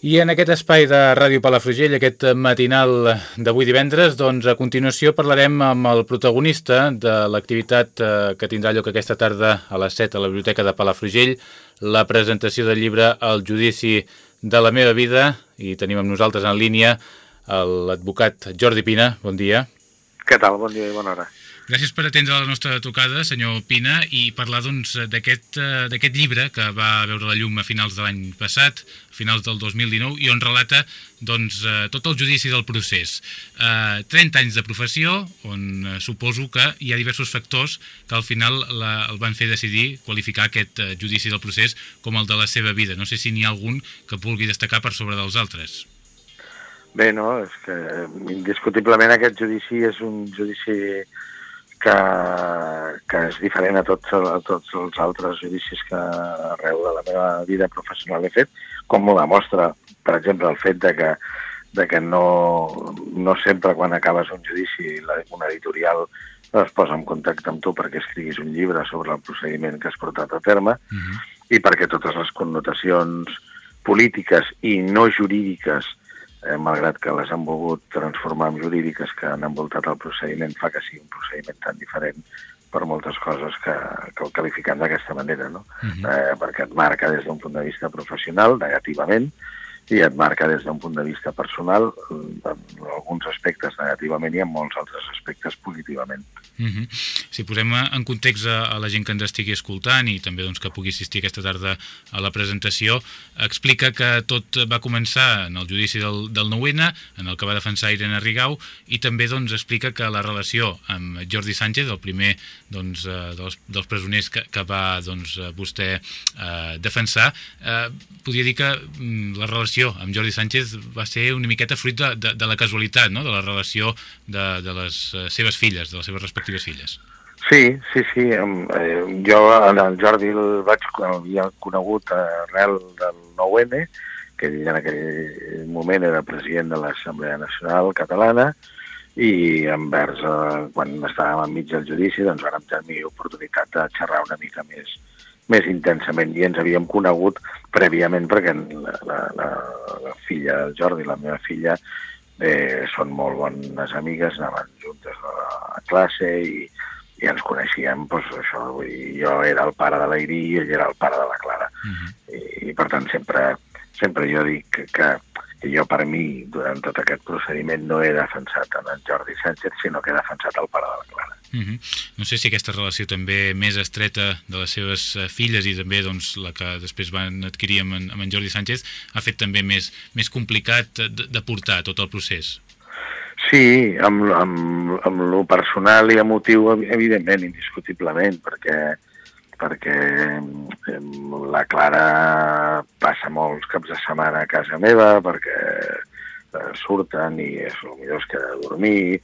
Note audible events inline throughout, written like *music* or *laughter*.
I en aquest espai de Ràdio Palafrugell, aquest matinal d'avui divendres, doncs a continuació parlarem amb el protagonista de l'activitat eh, que tindrà lloc aquesta tarda a les 7 a la Biblioteca de Palafrugell, la presentació del llibre El judici de la meva vida, i tenim amb nosaltres en línia l'advocat Jordi Pina. Bon dia. Què tal? Bon dia i bona hora. Gràcies per atendre la nostra tocada, senyor Pina, i parlar doncs, d'aquest doncs, llibre que va veure la llum a finals de l'any passat, a finals del 2019, i on relata doncs, eh, tot el judici del procés. Eh, 30 anys de professió, on eh, suposo que hi ha diversos factors que al final la, el van fer decidir qualificar aquest judici del procés com el de la seva vida. No sé si n'hi ha algun que vulgui destacar per sobre dels altres. Bé, no, és que indiscutiblement aquest judici és un judici que, que és diferent a tots, a tots els altres judicis que arreu de la meva vida professional he fet, com m'ho demostra, per exemple, el fet de que, de que no, no sempre quan acabes un judici una editorial es posa en contacte amb tu perquè escriguis un llibre sobre el procediment que has portat a terme uh mhm. -huh. i perquè totes les connotacions polítiques i no jurídiques eh, malgrat que les han volgut transformar en jurídiques que han envoltat el procediment, fa que sigui un procediment tan diferent per moltes coses que, que el qualificant d'aquesta manera, no? Uh mhm. -huh. eh, perquè et marca des d'un punt de vista professional, negativament, i et marca des d'un punt de vista personal, en alguns aspectes negativament i en molts altres aspectes positivament. Uh -huh. Si posem en context a, a la gent que ens estigui escoltant i també doncs, que pugui assistir aquesta tarda a la presentació, explica que tot va començar en el judici del, del 9-N, en el que va defensar Irene Rigau, i també doncs, explica que la relació amb Jordi Sánchez, el primer doncs, eh, dels, dels presoners que, que va doncs, vostè eh, defensar, eh, podria dir que mm, la relació amb Jordi Sánchez va ser una miqueta fruit de, de, de la casualitat, no? de la relació de, de les eh, seves filles, de les seves respectives filles. Sí, sí, sí. Eh, jo en el Jordi el vaig havia conegut arrel del 9-N, que en aquell moment era president de l'Assemblea Nacional Catalana, i envers, eh, quan estàvem enmig del judici, doncs vam tenir oportunitat de xerrar una mica més, més intensament i ens havíem conegut prèviament perquè la, la, la, la filla del Jordi, la meva filla, eh, són molt bones amigues, anaven juntes a, a classe i, i ens coneixíem, doncs això, vull dir, jo era el pare de l'Airi i ell era el pare de la Clara. Uh -huh. I, I per tant sempre, sempre jo dic que, que que jo per mi, durant tot aquest procediment, no he defensat en en Jordi Sánchez, sinó que he defensat el pare de la Clara. Uh mhm. -huh. No sé si aquesta relació també més estreta de les seves uh, filles i també doncs, la que després van adquirir amb en, amb en Jordi Sánchez ha fet també més, més complicat de, de portar tot el procés. Sí, amb, amb, amb lo personal i emotiu, evidentment, indiscutiblement, perquè perquè la Clara passa molts caps de setmana a casa meva perquè eh, surten i és el millor que dormir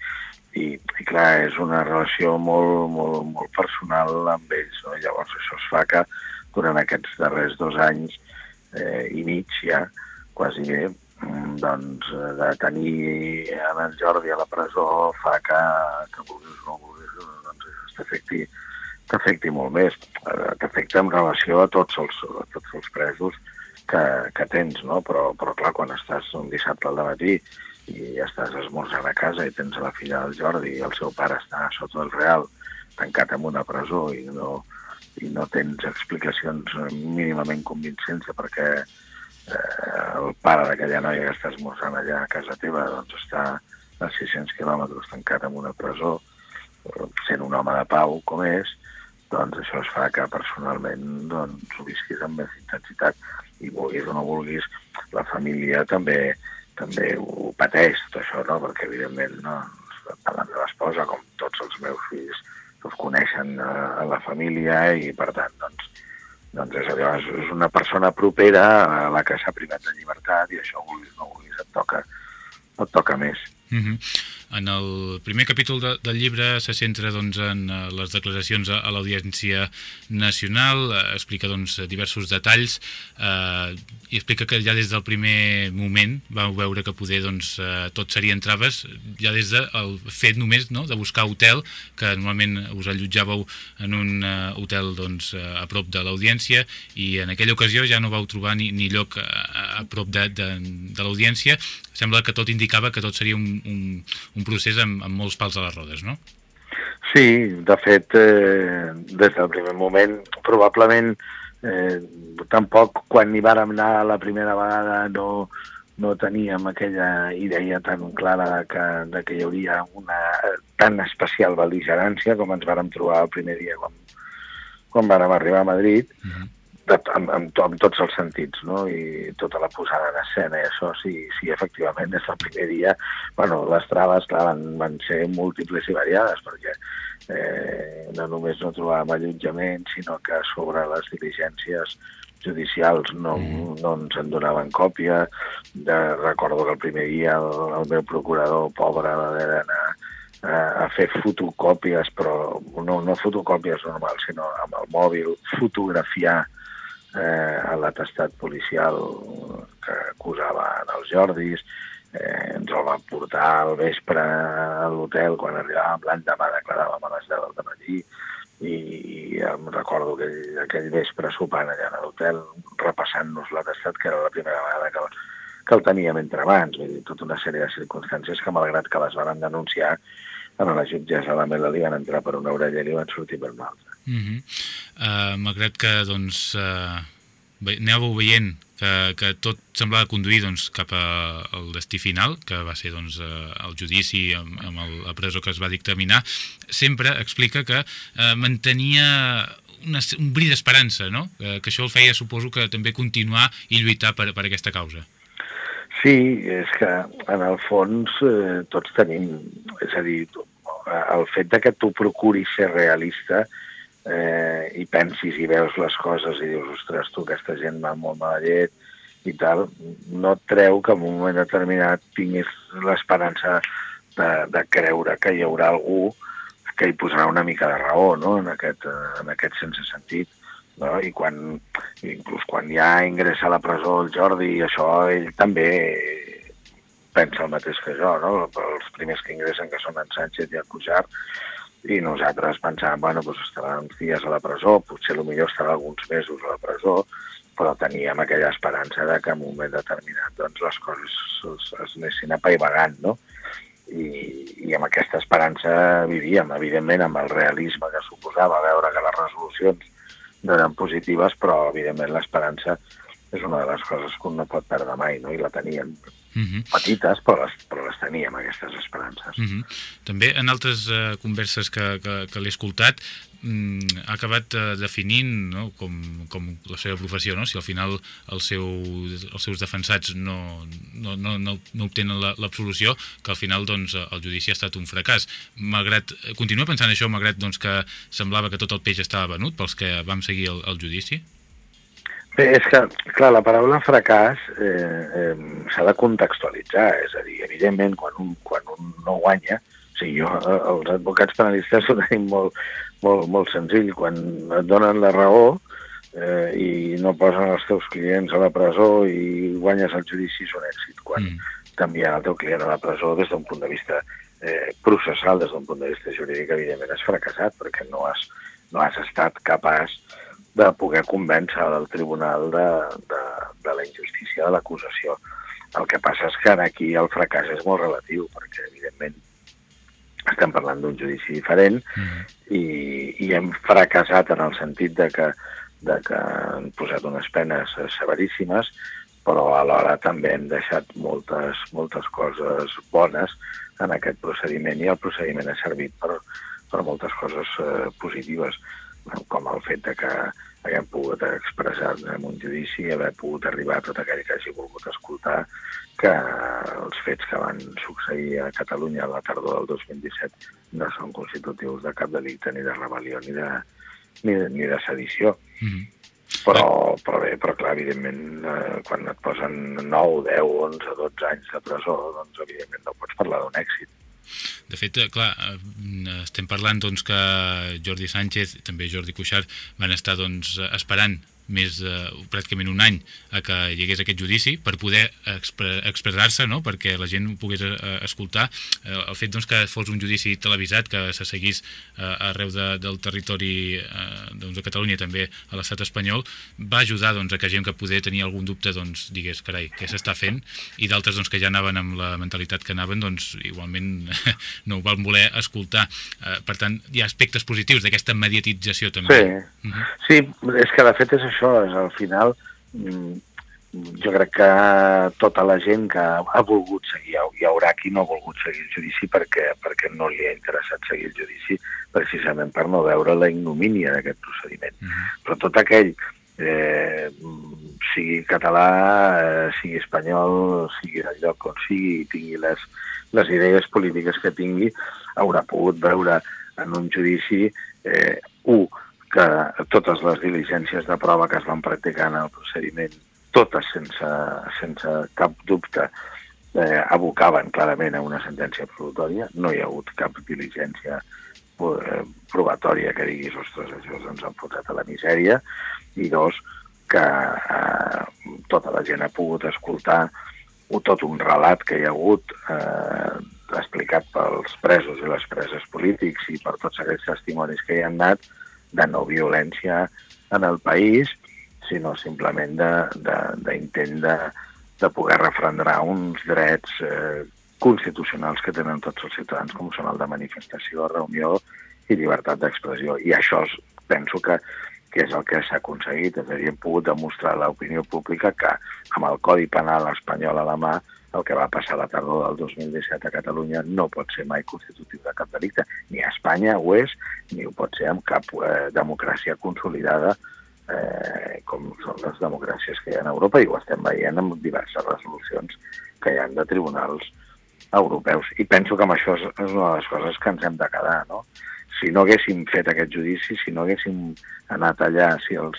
i, i clar, és una relació molt, molt, molt personal amb ells. No? Llavors això es fa que durant aquests darrers dos anys eh, i mig ja, quasi bé, mm, doncs de tenir en el Jordi a la presó fa que, que vulguis o no vulguis, doncs t'afecti t'afecti molt més, eh, t'afecta en relació a tots els, a tots els presos que, que tens, no? Però, però clar, quan estàs un dissabte al matí i estàs esmorzant a casa i tens la filla del Jordi i el seu pare està sota el Real tancat en una presó i no, i no tens explicacions mínimament convincents perquè eh, el pare d'aquella noia que està esmorzant allà a casa teva doncs està a 600 quilòmetres tancat en una presó sent un home de pau com és, doncs això es fa que personalment doncs, ho visquis amb més intensitat i vulguis o no vulguis, la família també també ho pateix, tot això, no? perquè evidentment no, tant la meva esposa com tots els meus fills els coneixen a, a la família i per tant doncs, doncs és, allò, és una persona propera a la que s'ha privat de llibertat i això vulguis o no vulguis et toca, et toca més. Uh -huh. En el primer capítol de, del llibre se centra doncs, en uh, les declaracions a, a l'Audiència Nacional, uh, explica doncs, diversos detalls uh, i explica que ja des del primer moment vau veure que poder doncs, uh, tot serien traves, ja des del fet només no, de buscar hotel, que normalment us allotjàveu en un uh, hotel doncs, a prop de l'Audiència i en aquella ocasió ja no vau trobar ni, ni lloc a, a prop de, de, de l'Audiència. Sembla que tot indicava que tot seria un, un, un procés amb, amb molts pals a les rodes, no? Sí, de fet, eh, des del primer moment, probablement eh, tampoc quan hi vàrem anar la primera vegada no, no teníem aquella idea tan clara de que, de que hi hauria una tan especial beligerància com ens vàrem trobar el primer dia quan, quan vàrem arribar a Madrid. Uh -huh de, amb, amb, amb tots els sentits, no? I tota la posada en escena i això, sí, sí, efectivament, des del primer dia, bueno, les traves, clar, van, van ser múltiples i variades, perquè eh, no només no trobàvem allotjament, sinó que sobre les diligències judicials no, mm. no ens en donaven còpia. De, recordo que el primer dia el, el meu procurador, pobre, va haver d'anar a, a fer fotocòpies, però no, no fotocòpies normals, sinó amb el mòbil, fotografiar eh, l'atestat policial que acusava els Jordis, eh, ens el van portar al vespre a l'hotel quan arribàvem, l'endemà declaràvem a les 10 del matí, i, i em recordo que aquell, aquell vespre sopant allà a l'hotel, repassant-nos l'atestat, que era la primera vegada que, que el teníem entre mans, vull dir, tota una sèrie de circumstàncies que, malgrat que les van denunciar, a la jutgessa la Mela li van entrar per una orella i li van sortir per una altra. Uh -huh. Uh, malgrat que, doncs, uh, aneu veient que, que tot semblava conduir doncs, cap a, al destí final, que va ser doncs, uh, el judici amb, amb el, la presó que es va dictaminar, sempre explica que uh, mantenia una, un bri d'esperança, no? Uh, que això el feia, suposo, que també continuar i lluitar per, per aquesta causa. Sí, és que en el fons eh, tots tenim, és a dir, el fet de que tu procuris ser realista eh, i pensis i veus les coses i dius, ostres, tu, aquesta gent va molt mala llet i tal, no treu que en un moment determinat tinguis l'esperança de, de creure que hi haurà algú que hi posarà una mica de raó no? en, aquest, en aquest sense sentit. No? I quan, inclús quan ja ingressa a la presó el Jordi, i això ell també pensa el mateix que jo, no? Els primers que ingressen, que són en Sánchez i en Cuixart, i nosaltres pensàvem, bueno, doncs estarà uns dies a la presó, potser millor estarà alguns mesos a la presó, però teníem aquella esperança de que en un moment determinat doncs, les coses es, es anessin apaivagant, no? I, I amb aquesta esperança vivíem, evidentment, amb el realisme que suposava veure que les resolucions no eren positives, però, evidentment, l'esperança és una de les coses que un no pot perdre mai, no? i la teníem. Uh mhm. -huh. Petites, però les, però les teníem, aquestes esperances. Uh mhm. -huh. També en altres uh, converses que, que, que l'he escoltat, mm, ha acabat uh, definint no, com, com la seva professió, no? si al final el seu, els seus defensats no, no, no, no, no obtenen l'absolució, la, que al final doncs, el judici ha estat un fracàs. Malgrat, continua pensant això, malgrat doncs, que semblava que tot el peix estava venut pels que vam seguir el, el judici? Bé, és que, clar, la paraula fracàs eh, eh, s'ha de contextualitzar, és a dir, evidentment, quan un, quan un no guanya, o sigui, jo, eh, els advocats penalistes *laughs* ho tenim molt, molt, molt senzill, quan et donen la raó eh, i no posen els teus clients a la presó i guanyes el judici és un èxit. Quan mm. canvien el teu client a la presó des d'un punt de vista eh, processal, des d'un punt de vista jurídic, evidentment has fracassat perquè no has, no has estat capaç de poder convèncer el tribunal de, de, de la injustícia de l'acusació. El que passa és que aquí el fracàs és molt relatiu, perquè evidentment estem parlant d'un judici diferent mm. i, i hem fracassat en el sentit de que, de que han posat unes penes severíssimes, però alhora també hem deixat moltes, moltes coses bones en aquest procediment i el procediment ha servit per, per moltes coses eh, positives com el fet de que haguem pogut expressar en un judici, haver pogut arribar a tot aquell que hagi volgut escoltar que els fets que van succeir a Catalunya a la tardor del 2017 no són constitutius de cap delicte ni de rebel·lió ni de, ni de, ni de sedició. Mm -hmm. Però, però bé, però clar, evidentment, eh, quan et posen 9, 10, 11, 12 anys de presó, doncs evidentment no pots parlar d'un èxit. De fet, eh, clar, estem parlant doncs, que Jordi Sánchez, també Jordi Cuixart, van estar doncs, esperant més de pràcticament un any a que hi hagués aquest judici per poder expre expressar-se, no? perquè la gent ho pogués eh, escoltar. Eh, el fet doncs, que fos un judici televisat, que se seguís eh, arreu de, del territori eh, doncs, de Catalunya i també a l'estat espanyol, va ajudar doncs, a que gent que poder tenir algun dubte doncs, digués, carai, què s'està fent? I d'altres doncs, que ja anaven amb la mentalitat que anaven, doncs igualment *laughs* no ho van voler escoltar. Eh, per tant, hi ha aspectes positius d'aquesta mediatització també. Sí. Uh -huh. sí, és que de fet és això, és al final mm, jo crec que tota la gent que ha volgut seguir, hi haurà qui no ha volgut seguir el judici perquè, perquè no li ha interessat seguir el judici precisament per no veure la ignomínia d'aquest procediment. Uh -huh. Però tot aquell, eh, sigui català, eh, sigui espanyol, sigui del lloc on sigui, i tingui les, les idees polítiques que tingui, haurà pogut veure en un judici, eh, un, que totes les diligències de prova que es van practicar en el procediment, totes sense, sense cap dubte, eh, abocaven clarament a una sentència absolutòria. No hi ha hagut cap diligència eh, probatòria que diguis, ostres, això ens han fotat a la misèria. I dos, que eh, tota la gent ha pogut escoltar tot un relat que hi ha hagut eh, explicat pels presos i les preses polítics i per tots aquests testimonis que hi han anat, de no violència en el país, sinó simplement d'intent de, de, de, de poder refrendar uns drets eh, constitucionals que tenen tots els ciutadans, com són el de manifestació, reunió i llibertat d'expressió. I això és, penso que, que és el que s'ha aconseguit, és a dir, hem pogut demostrar a l'opinió pública que amb el Codi Penal espanyol a la mà el que va passar la tardor del 2017 a Catalunya no pot ser mai constitutiu de cap delicte. Ni a Espanya ho és, ni ho pot ser amb cap eh, democràcia consolidada eh, com són les democràcies que hi ha a Europa i ho estem veient amb diverses resolucions que hi ha de tribunals europeus. I penso que amb això és una de les coses que ens hem de quedar, no? Si no haguéssim fet aquest judici, si no haguéssim anat allà, si els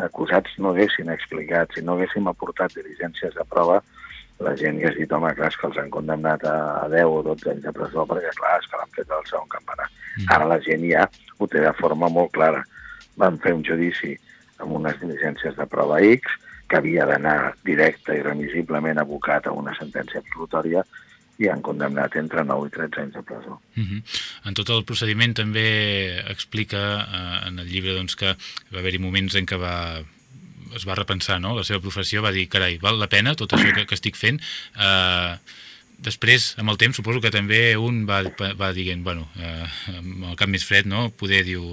acusats no haguessin explicat, si no haguéssim aportat diligències de prova, la gent hagués dit, home, clar, que els han condemnat a 10 o 12 anys de presó perquè, clar, és que l'han fet al segon campanar. Mm. Ara la gent ja ho té de forma molt clara. Van fer un judici amb unes diligències de prova X que havia d'anar directe i remisiblement abocat a una sentència absolutòria i han condemnat entre 9 i 13 anys de presó. Uh -huh. En tot el procediment també explica eh, en el llibre doncs, que va haver-hi moments en què va es va repensar no? la seva professió, va dir, carai, val la pena tot això que, que estic fent? Eh, després, amb el temps, suposo que també un va, va dient, bueno, eh, amb el cap més fred, no? poder diu,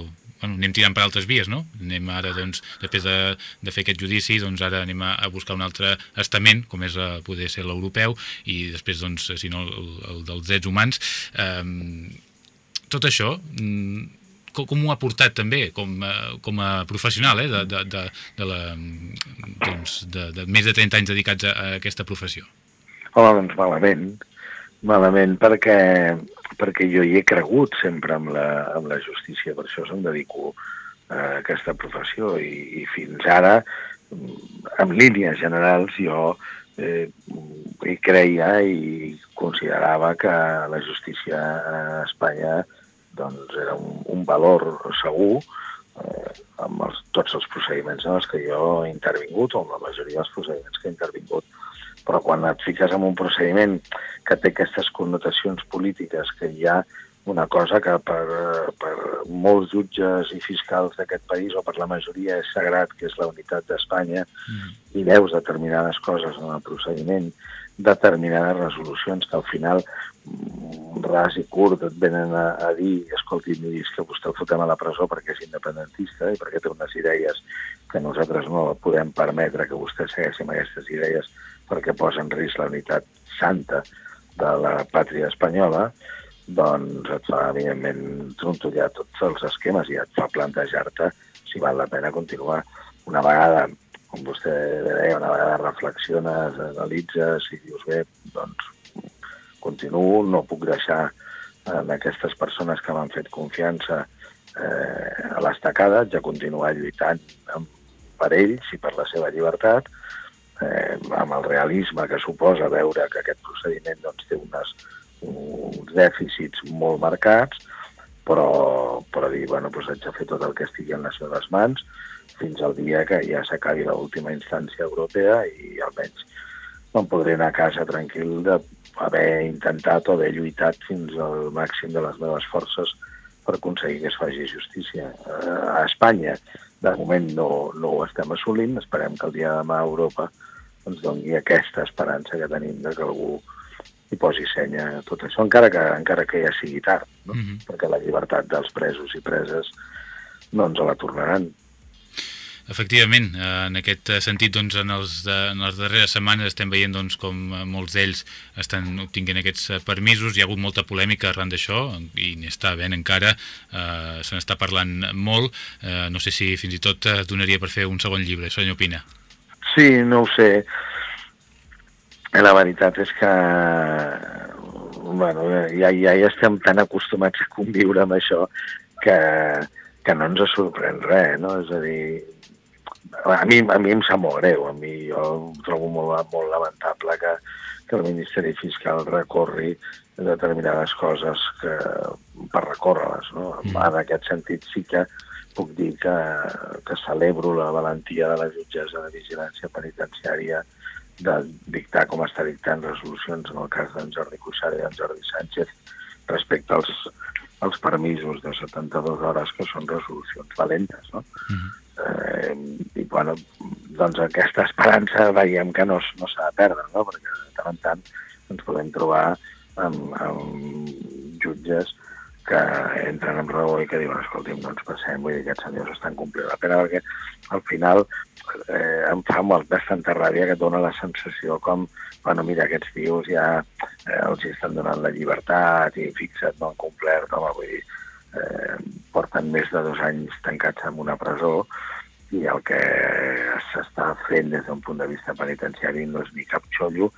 bueno, anem tirant per altres vies, no? Anem ara, doncs, després de, de fer aquest judici, doncs ara anem a, a buscar un altre estament, com és a, poder ser l'europeu, i després, doncs, si no, el, el dels drets humans. Eh, tot això, mm, com, com ho ha portat també com, a, com a professional eh, de, de, de, de, la, doncs, de, de més de 30 anys dedicats a, a aquesta professió? Home, doncs malament, malament perquè, perquè jo hi he cregut sempre amb la, amb la justícia, per això se'm dedico a aquesta professió i, i fins ara, en línies generals, jo eh, hi creia i considerava que la justícia a Espanya doncs era un, un valor segur eh, amb els, tots els procediments en els que jo he intervingut, o amb la majoria dels procediments que he intervingut. Però quan et fiques en un procediment que té aquestes connotacions polítiques, que hi ha una cosa que per, per molts jutges i fiscals d'aquest país, o per la majoria, és sagrat, que és la unitat d'Espanya, mm. i veus determinades coses en el procediment, determinades resolucions que al final ras i curt et venen a, a dir escolti, és que vostè el fotem a la presó perquè és independentista i perquè té unes idees que nosaltres no podem permetre que vostè segueixi amb aquestes idees perquè posa en risc la unitat santa de la pàtria espanyola, doncs et fa, evidentment, trontollar tots els esquemes i et fa plantejar-te si val la pena continuar. Una vegada, com vostè deia, una vegada reflexiones, analitzes i dius, bé, doncs continuo, no puc deixar en aquestes persones que m'han fet confiança eh, a l'estacada, ja continuar lluitant amb, per ells i per la seva llibertat, eh, amb el realisme que suposa veure que aquest procediment doncs, té unes uns dèficits molt marcats, però, però dir, bueno, doncs haig de fer tot el que estigui en les meves mans fins al dia que ja s'acabi l'última instància europea i almenys me'n podré anar a casa tranquil d'haver intentat o haver lluitat fins al màxim de les meves forces per aconseguir que es faci justícia. Eh, a Espanya, de moment, no, no ho estem assolint. Esperem que el dia de demà a Europa ens doni aquesta esperança que tenim de que algú hi posi senya a tot això, encara que, encara que ja sigui tard, no? Mm -hmm. perquè la llibertat dels presos i preses no ens la tornaran. Efectivament, en aquest sentit, doncs, en, els en les darreres setmanes estem veient doncs, com molts d'ells estan obtinguent aquests permisos. Hi ha hagut molta polèmica arran d'això i n'està havent encara, eh, se n'està parlant molt. Eh, no sé si fins i tot donaria per fer un segon llibre, senyor Pina. Sí, no ho sé. La veritat és que bueno, ja, ja, ja estem tan acostumats a conviure amb això que, que no ens sorprèn res, no? És a dir, a mi, a mi em sap molt greu, a mi jo trobo molt, molt lamentable que, que el Ministeri Fiscal recorri determinades coses que, per recórrer-les. No? Mm. En aquest sentit sí que puc dir que, que celebro la valentia de la jutgessa de vigilància penitenciària de dictar com està dictant resolucions en el cas d'en Jordi Cuixart i en Jordi Sánchez respecte als, als permisos de 72 hores, que són resolucions valentes. No? Mm -hmm eh, i bueno, doncs aquesta esperança veiem que no, no s'ha de perdre, no? perquè de tant en tant ens podem trobar amb, amb jutges que entren amb raó i que diuen, escolti'm, no ens passem, vull dir, aquests senyors estan complint la pena, perquè al final eh, em fa molt, bastanta ràbia que et dona la sensació com, bueno, mira, aquests tios ja eh, els estan donant la llibertat i fixa't, no han complert, home, vull dir, eh, porten més de dos anys tancats en una presó i el que s'està fent des d'un punt de vista penitenciari no és ni cap xollo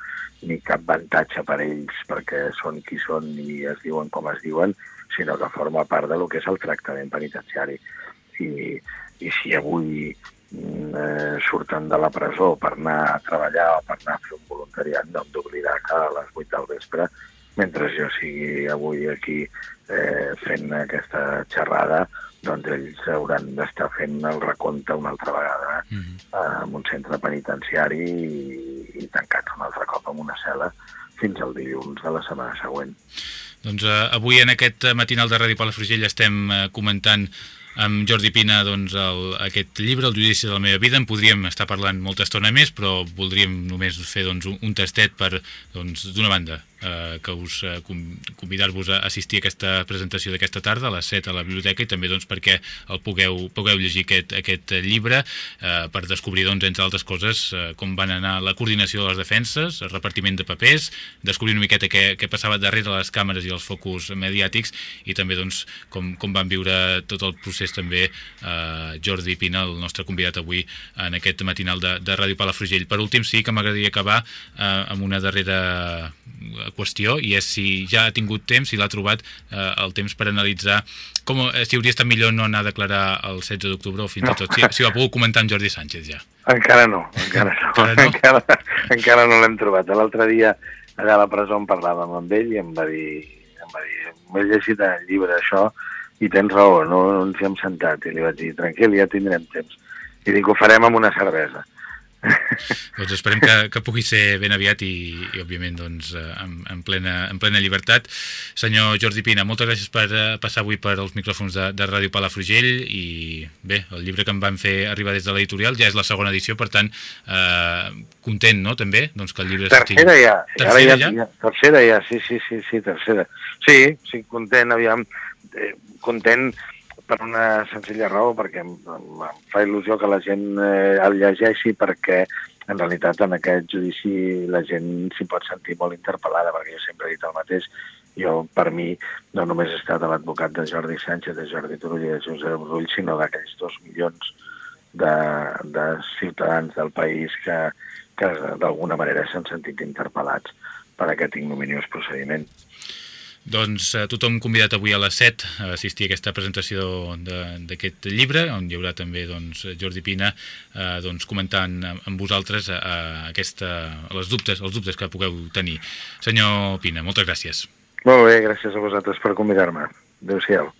ni cap avantatge per ells perquè són qui són i es diuen com es diuen, sinó que forma part de lo que és el tractament penitenciari. I, i si avui mm, eh, surten de la presó per anar a treballar o per anar a fer un voluntariat, no hem d'oblidar que a les 8 del vespre mentre jo sigui avui aquí eh, fent aquesta xerrada, doncs ells hauran d'estar fent el recompte una altra vegada mm -hmm. eh, en un centre penitenciari i, i tancats un altre cop en una cel·la fins al dilluns de la setmana següent. Doncs eh, avui en aquest matinal de Ràdio Palafrugell estem eh, comentant amb Jordi Pina doncs, el, aquest llibre, El judici de la meva vida. En podríem estar parlant molta estona més, però voldríem només fer doncs, un, un tastet per, doncs, d'una banda, eh, que us eh, convidar-vos a assistir a aquesta presentació d'aquesta tarda a les 7 a la biblioteca i també doncs, perquè el pugueu, pugueu llegir aquest, aquest llibre eh, per descobrir, doncs, entre altres coses, eh, com van anar la coordinació de les defenses, el repartiment de papers, descobrir una miqueta què, què passava darrere les càmeres i els focus mediàtics i també doncs, com, com van viure tot el procés també eh, Jordi Pina, el nostre convidat avui en aquest matinal de, de Ràdio Palafrugell. Per últim, sí que m'agradaria acabar eh, amb una darrera qüestió i és si ja ha tingut temps, si l'ha trobat eh, el temps per analitzar com, eh, si hauria estat millor no anar a declarar el 16 d'octubre o fins no. i tot, si, si ho ha pogut comentar amb Jordi Sánchez ja. Encara no, encara no, encara no, *laughs* encara, encara no l'hem trobat. L'altre dia allà a la presó en parlàvem amb ell i em va dir, em va dir, m'he llegit el llibre això i tens raó, no, no ens hi hem sentat. I li vaig dir, tranquil, ja tindrem temps. I dic, ho farem amb una cervesa *laughs* doncs esperem que, que pugui ser ben aviat i, i òbviament, doncs, eh, en, en, plena, en plena llibertat. Senyor Jordi Pina, moltes gràcies per uh, passar avui per als micròfons de, de Ràdio Palafrugell i bé, el llibre que em van fer arribar des de l'editorial ja és la segona edició, per tant, eh, content, no?, també, doncs que el llibre... Tercera ja. Tercera ja, ja? ja? Tercera ja, sí, sí, sí, sí, tercera. Sí, sí, content, aviam, eh, content per una senzilla raó, perquè em, em fa il·lusió que la gent eh, el llegeixi perquè en realitat en aquest judici la gent s'hi pot sentir molt interpel·lada, perquè jo sempre he dit el mateix, jo per mi no només he estat l'advocat de Jordi Sánchez, de Jordi Turull i de Josep Brull, sinó d'aquells dos milions de, de ciutadans del país que, que d'alguna manera s'han sentit interpel·lats per aquest ignominiós procediment. Doncs eh, tothom convidat avui a les 7 a assistir a aquesta presentació d'aquest llibre, on hi haurà també doncs, Jordi Pina eh, doncs, comentant amb vosaltres a, a aquesta, a les dubtes, els dubtes que pugueu tenir. Senyor Pina, moltes gràcies. Molt bé, gràcies a vosaltres per convidar-me. Adéu-siau.